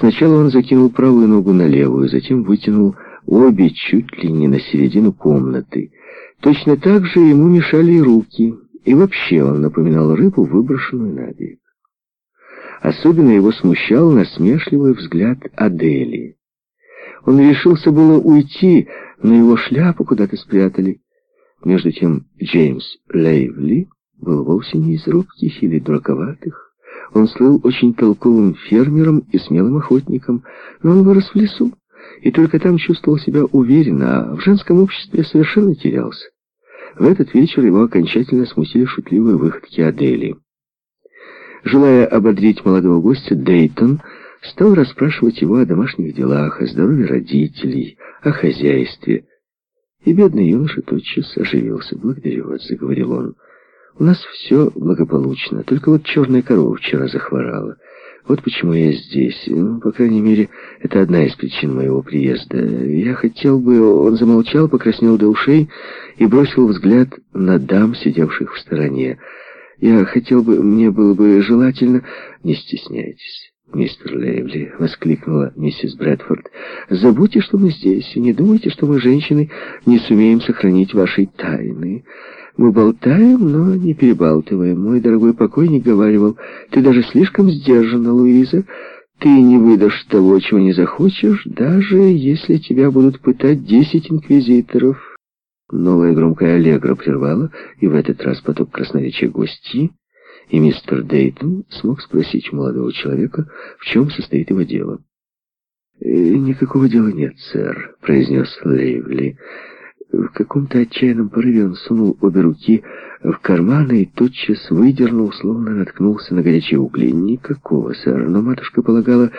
Сначала он закинул правую ногу на левую, затем вытянул обе чуть ли не на середину комнаты. Точно так же ему мешали и руки, и вообще он напоминал рыбу, выброшенную на берег. Особенно его смущал насмешливый взгляд Адели. Он решился было уйти, но его шляпу куда-то спрятали. Между тем Джеймс Лейвли был вовсе не из робких или дураковатых. Он слыл очень толковым фермером и смелым охотником, но он вырос в лесу и только там чувствовал себя уверенно, а в женском обществе совершенно терялся. В этот вечер его окончательно смутили шутливые выходки Адели. Желая ободрить молодого гостя, Дейтон стал расспрашивать его о домашних делах, о здоровье родителей, о хозяйстве. И бедный юноша тотчас оживился. «Благодарю вас», — заговорил он. «У нас все благополучно, только вот черная корова вчера захворала». Вот почему я здесь. Ну, по крайней мере, это одна из причин моего приезда. Я хотел бы... Он замолчал, покраснел до ушей и бросил взгляд на дам, сидевших в стороне. Я хотел бы... Мне было бы желательно... Не стесняйтесь. «Мистер Лейвли», — воскликнула миссис Брэдфорд, — «забудьте, что мы здесь, и не думайте, что мы, женщины, не сумеем сохранить вашей тайны». Мы болтаем, но не перебалтываем. Мой дорогой покойник говаривал, ты даже слишком сдержана, Луиза. Ты не выдашь того, чего не захочешь, даже если тебя будут пытать десять инквизиторов. Новая громкая аллегра прервала, и в этот раз поток красноречия гостей, и мистер Дейтон смог спросить молодого человека, в чем состоит его дело. «Э, «Никакого дела нет, сэр», — произнес Лейвли. В каком-то отчаянном порыве он сунул обе руки в карманы и тотчас выдернул, словно наткнулся на горячие угли. Никакого, сэр. Но матушка полагала,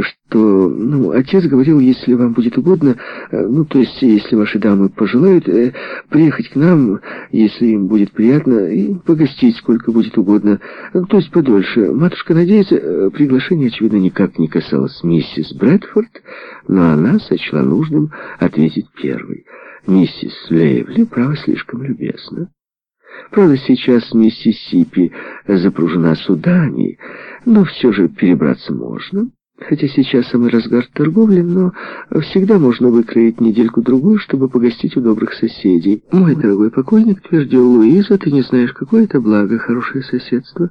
что... Ну, отец говорил, если вам будет угодно, э, ну, то есть, если ваши дамы пожелают, э, приехать к нам, если им будет приятно, и погостить сколько будет угодно, э, то есть подольше. Матушка надеется, приглашение, очевидно, никак не касалось миссис Брэдфорд, но она сочла нужным ответить первой. Миссис Лейвли, право, слишком любезна. Правда, сейчас Миссисипи запружена судами, но все же перебраться можно. Хотя сейчас самый разгар торговли, но всегда можно выкроить недельку-другую, чтобы погостить у добрых соседей. Мой дорогой покойник твердил Луиза, ты не знаешь, какое это благо, хорошее соседство.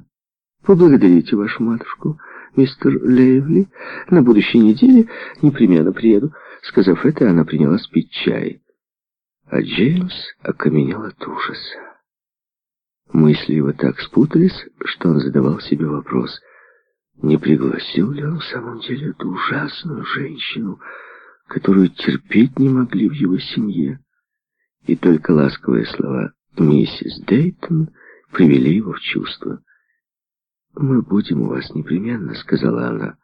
Поблагодарите вашу матушку, мистер Лейвли. На будущей неделе непременно приеду. Сказав это, она принялась пить чай. А Джеймс окаменел от ужаса. Мысли его так спутались, что он задавал себе вопрос, не пригласил ли он в самом деле эту ужасную женщину, которую терпеть не могли в его семье. И только ласковые слова миссис Дейтон привели его в чувство. «Мы будем у вас непременно», — сказала она.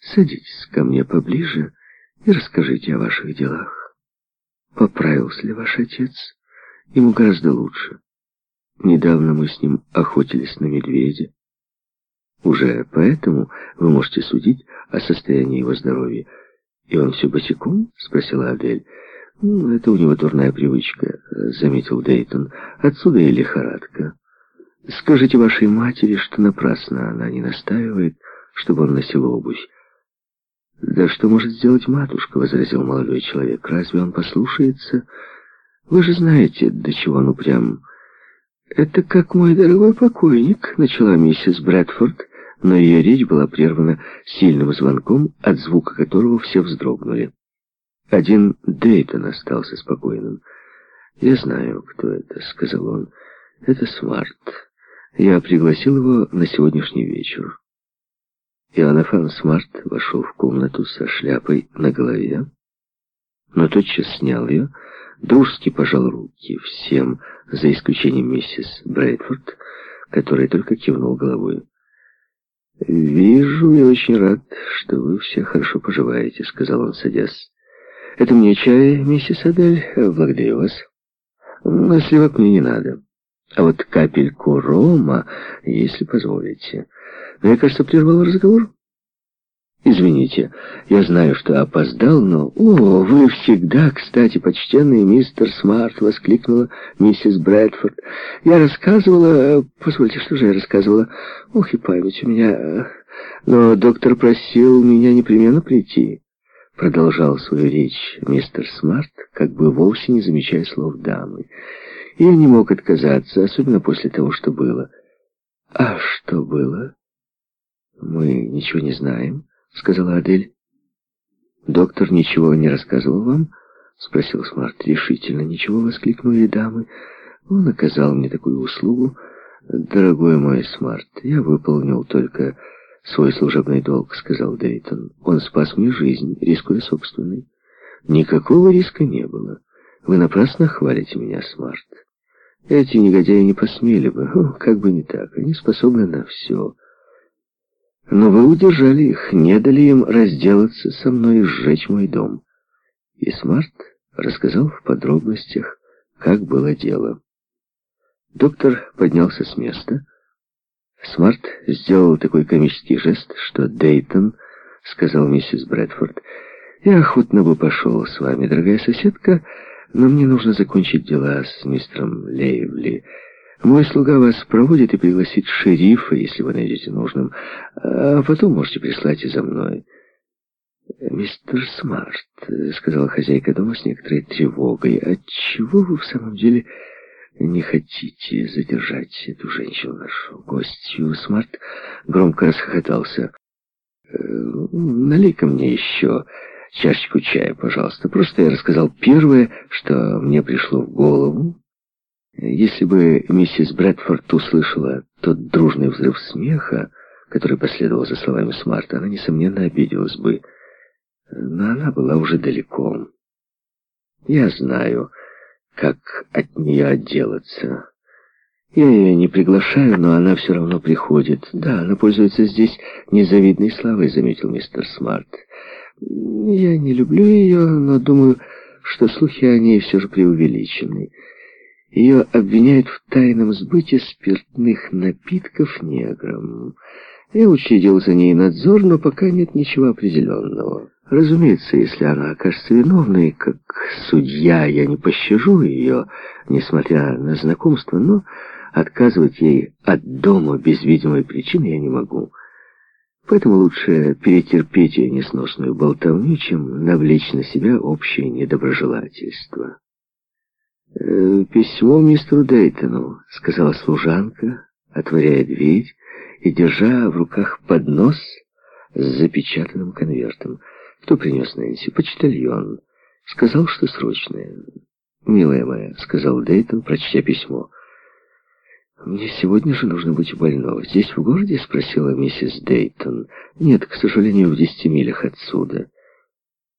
«Садитесь ко мне поближе и расскажите о ваших делах». Поправился ли ваш отец? Ему гораздо лучше. Недавно мы с ним охотились на медведя. Уже поэтому вы можете судить о состоянии его здоровья. И он все босиком? Спросила Адель. Ну, это у него дурная привычка, заметил Дейтон. Отсюда и лихорадка. Скажите вашей матери, что напрасно она не настаивает, чтобы он носил обувь. «Да что может сделать матушка?» — возразил молодой человек. «Разве он послушается? Вы же знаете, до чего он упрям». «Это как мой дорогой покойник», — начала миссис Брэдфорд, но ее речь была прервана сильным звонком, от звука которого все вздрогнули. Один Дейтон остался спокойным. «Я знаю, кто это», — сказал он. «Это Смарт. Я пригласил его на сегодняшний вечер». Ионафан Смарт вошел в комнату со шляпой на голове, но тотчас снял ее, дружески пожал руки всем, за исключением миссис Брэдфорд, которая только кивнул головой. «Вижу и очень рад, что вы все хорошо поживаете», — сказал он, садясь. «Это мне чай, миссис Адель? Благодарю вас. Но сливок мне не надо. А вот капельку рома, если позволите». Но я, кажется, прервал разговор. Извините, я знаю, что опоздал, но... О, вы всегда, кстати, почтенный мистер Смарт, воскликнула миссис Брэдфорд. Я рассказывала... Позвольте, что же я рассказывала? Ох, и память у меня... Но доктор просил меня непременно прийти. Продолжал свою речь мистер Смарт, как бы вовсе не замечая слов дамы. Я не мог отказаться, особенно после того, что было. А что было? Мы ничего не знаем, сказала Адель. Доктор ничего не рассказывал вам? Спросил Смарт решительно. Ничего, воскликнули дамы. Он оказал мне такую услугу. Дорогой мой Смарт, я выполнил только свой служебный долг, сказал Дейтон. Он спас мне жизнь, рискуя собственной. Никакого риска не было. Вы напрасно хвалите меня, Смарт. Эти негодяи не посмели бы, О, как бы не так, они способны на все. Но вы удержали их, не дали им разделаться со мной и сжечь мой дом. И Смарт рассказал в подробностях, как было дело. Доктор поднялся с места. Смарт сделал такой комический жест, что Дейтон сказал миссис Брэдфорд, «Я охотно бы пошел с вами, дорогая соседка, но мне нужно закончить дела с мистером Лейвли. Мой слуга вас проводит и пригласит шерифа, если вы найдете нужным, а потом можете прислать и за мной». «Мистер Смарт», — сказала хозяйка дома с некоторой тревогой, — «отчего вы в самом деле не хотите задержать эту женщину, нашу гостью?» Смарт громко расхохотался. «Э, «Налей-ка мне еще чашечку чая, пожалуйста. Просто я рассказал первое, что мне пришло в голову. Если бы миссис Брэдфорд услышала тот дружный взрыв смеха, который последовал за словами Смарта, она, несомненно, обиделась бы. Но она была уже далеко. Я знаю, как от нее отделаться. Я ее не приглашаю, но она все равно приходит. Да, она пользуется здесь незавидной славой, заметил мистер Смарт. Я не люблю ее, но думаю, что слухи о ней все же преувеличены. Ее обвиняют в тайном сбыте спиртных напитков неграм. Я учредил за ней надзор, но пока нет ничего определенного. Разумеется, если она окажется виновной, как судья, я не пощажу ее, несмотря на знакомство, но отказывать ей от дома без видимой причины я не могу. Поэтому лучше перетерпеть ее несносную болтовню, чем навлечь на себя общее недоброжелательство. «Э, «Письмо мистеру Дейтону», — сказала служанка, отворяя дверь и держа в руках поднос с запечатанным конвертом. «Кто принес Нэнси?» «Почтальон». «Сказал, что срочное». «Милая моя», — сказал Дейтон, прочтя письмо, — «Мне сегодня же нужно быть больного. Здесь, в городе?» — спросила миссис Дейтон. «Нет, к сожалению, в десяти милях отсюда».